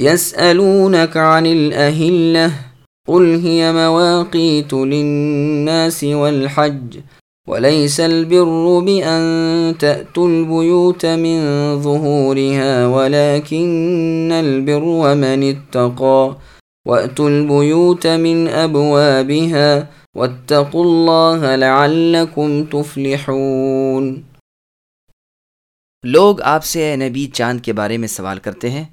يسألونك عن الأهلة قل هي مواقيت للناس والحج وليس البر بأن تأتوا البيوت من ظهورها ولكن البر من اتقى وأتوا البيوت من أبوابها واتقوا الله لعلكم تفلحون. لوگ آپ سے نبی چاند کے بارے میں سوال کرتے ہیں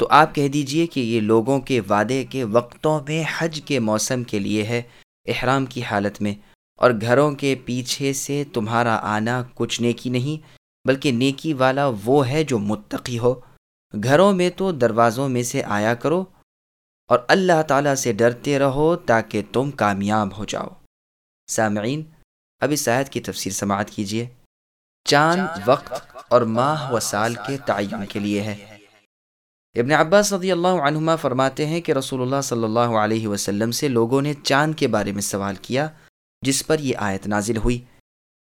تو آپ کہہ دیجیے کہ یہ لوگوں کے وعدے کے وقتوں میں حج کے موسم کے لیے ہے، احرام کی حالت میں۔ اور گھروں کے پیچھے سے تمہارا آنا کچھ نیکی نہیں، بلکہ نیکی والا وہ ہے جو متقی ہو۔ گھروں میں تو دروازوں میں سے آیا کرو اور اللہ تعالیٰ سے ڈرتے رہو تاکہ تم کامیاب ہو جاؤ۔ سامعین، اب اس آیت کی تفسیر سماعت کیجیے چاند وقت اور ماہ و سال کے تعین کے لیے ہے۔ ابن عباس رضی اللہ عنہما فرماتے ہیں کہ رسول اللہ صلی اللہ علیہ وسلم سے لوگوں نے چاند کے بارے میں سوال کیا، جس پر یہ آیت نازل ہوئی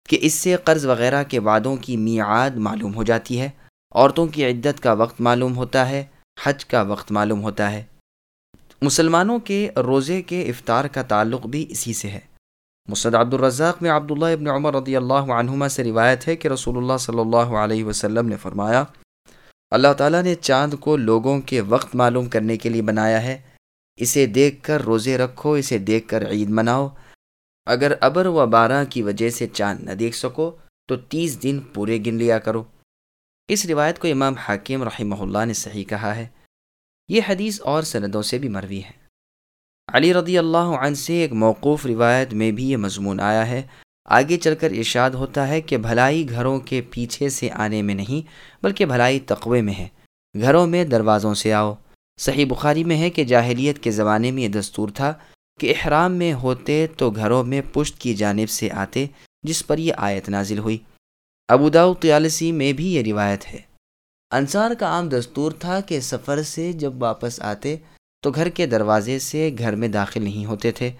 کہ اس سے قرض وغیرہ کے وعدوں کی میعاد معلوم ہو جاتی ہے، عورتوں کی عدت کا وقت معلوم ہوتا ہے، حج کا وقت معلوم ہوتا ہے۔ مسلمانوں کے روزے کے افطار کا تعلق بھی اسی سے ہے۔ مسد عبد الرزاق میں عبداللہ ابن عمر رضی اللہ عنہما سے روایت ہے کہ رسول اللہ صلی اللہ علیہ وسلم نے فرمایا اللہ تعالیٰ نے چاند کو لوگوں کے وقت معلوم کرنے کے لیے بنایا ہے۔ اسے دیکھ کر روزے رکھو، اسے دیکھ کر عید مناؤ۔ اگر ابر و بارہ کی وجہ سے چاند نہ دیکھ سکو، تو تیس دن پورے گن لیا کرو۔ اس روایت کو امام حاکم رحمہ اللہ نے صحیح کہا ہے۔ یہ حدیث اور سندوں سے بھی مروی ہے۔ علی رضی اللہ عنہ سے ایک موقوف روایت میں بھی یہ مضمون آیا ہے۔ آگے چل کر ارشاد ہوتا ہے کہ بھلائی گھروں کے پیچھے سے آنے میں نہیں، بلکہ بھلائی تقوے میں ہے۔ گھروں میں دروازوں سے آؤ۔ صحیح بخاری میں ہے کہ جاہلیت کے زمانے میں یہ دستور تھا کہ احرام میں ہوتے تو گھروں میں پشت کی جانب سے آتے، جس پر یہ آیت نازل ہوئی۔ ابوداؤ قیالسی میں بھی یہ روایت ہے۔ انصار کا عام دستور تھا کہ سفر سے جب واپس آتے تو گھر کے دروازے سے گھر میں داخل نہیں ہوتے تھے۔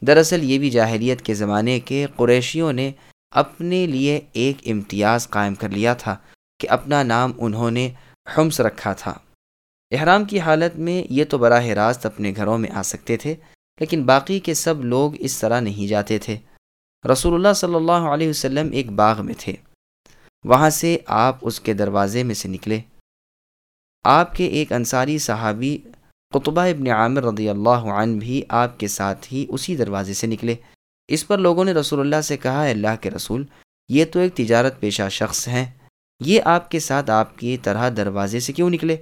دراصل یہ بھی جاہلیت کے زمانے کے قریشیوں نے اپنے لیے ایک امتیاز قائم کر لیا تھا کہ اپنا نام انہوں نے حمس رکھا تھا۔ احرام کی حالت میں یہ تو براہ راست اپنے گھروں میں آ سکتے تھے، لیکن باقی کے سب لوگ اس طرح نہیں جاتے تھے۔ رسول اللہ صلی اللہ علیہ وسلم ایک باغ میں تھے۔ وہاں سے آپ اس کے دروازے میں سے نکلے۔ آپ کے ایک انصاری صحابی قطبہ ابن عامر رضی اللہ عنہ بھی آپ کے ساتھ ہی اسی دروازے سے نکلے۔ اس پر لوگوں نے رسول اللہ سے کہا ہے اللہ کے رسول، یہ تو ایک تجارت پیشہ شخص ہیں۔ یہ آپ کے ساتھ آپ کی طرح دروازے سے کیوں نکلے؟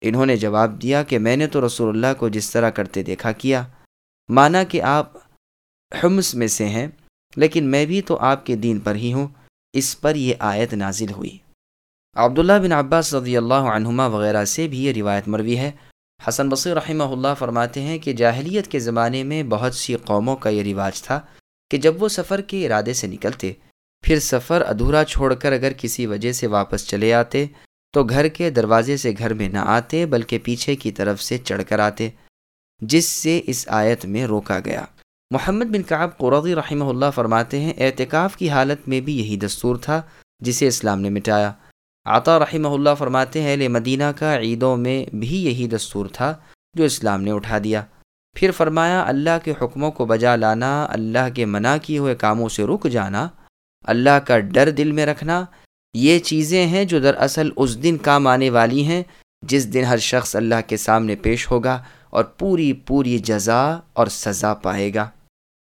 انہوں نے جواب دیا کہ میں نے تو رسول اللہ کو جس طرح کرتے دیکھا کیا۔ مانا کہ آپ حمس میں سے ہیں، لیکن میں بھی تو آپ کے دین پر ہی ہوں۔ اس پر یہ آیت نازل ہوئی۔ عبداللہ بن عباس رضی اللہ عنہما وغیرہ سے بھی یہ روایت مروی ہے۔ حسن بصیر رحمہ اللہ فرماتے ہیں کہ جاہلیت کے زمانے میں بہت سی قوموں کا یہ رواج تھا کہ جب وہ سفر کے ارادے سے نکلتے، پھر سفر ادھورا چھوڑ کر اگر کسی وجہ سے واپس چلے آتے تو گھر کے دروازے سے گھر میں نہ آتے، بلکہ پیچھے کی طرف سے چڑھ کر آتے، جس سے اس آیت میں روکا گیا۔ محمد بن کعب قرضی رحمہ اللہ فرماتے ہیں، اعتکاف کی حالت میں بھی یہی دستور تھا جسے اسلام نے مٹایا۔ عطا رحمہ اللہ فرماتے ہیں اہل مدینہ کا عیدوں میں بھی یہی دستور تھا جو اسلام نے اٹھا دیا۔ پھر فرمایا، اللہ کے حکموں کو بجا لانا، اللہ کے منع کیے ہوئے کاموں سے رک جانا، اللہ کا ڈر دل میں رکھنا، یہ چیزیں ہیں جو دراصل اس دن کام آنے والی ہیں، جس دن ہر شخص اللہ کے سامنے پیش ہوگا اور پوری پوری جزا اور سزا پائے گا۔